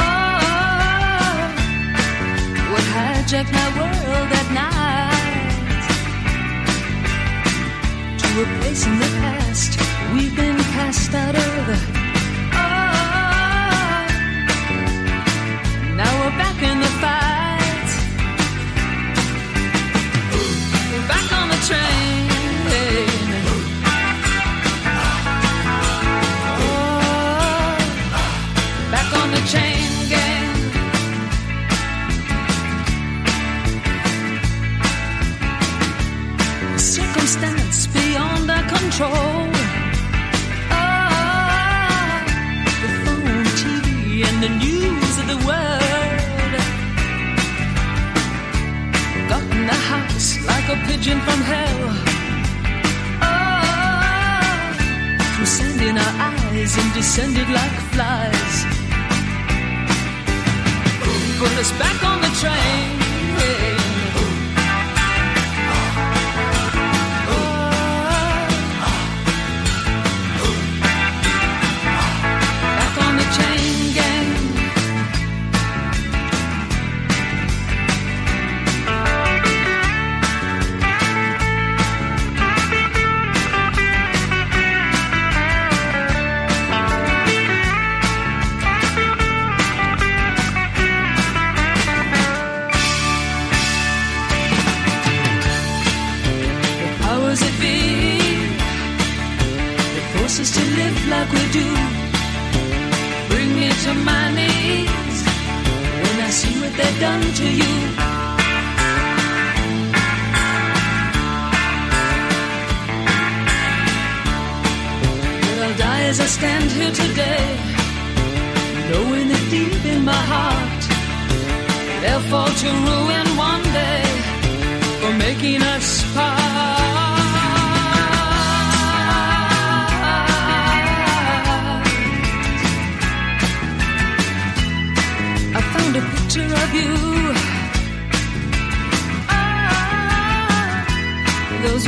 Oh, my world at night to a place in the past we've been cast out of. Circumstance beyond our control. Ah, the phone, TV, and the news of the world. Got in the house like a pigeon from hell. Ah, threw sand in our eyes and descended like flies. Put us back on the train. They've done to you. I'll die as I stand here today, knowing that deep in my heart they'll fall to ruin one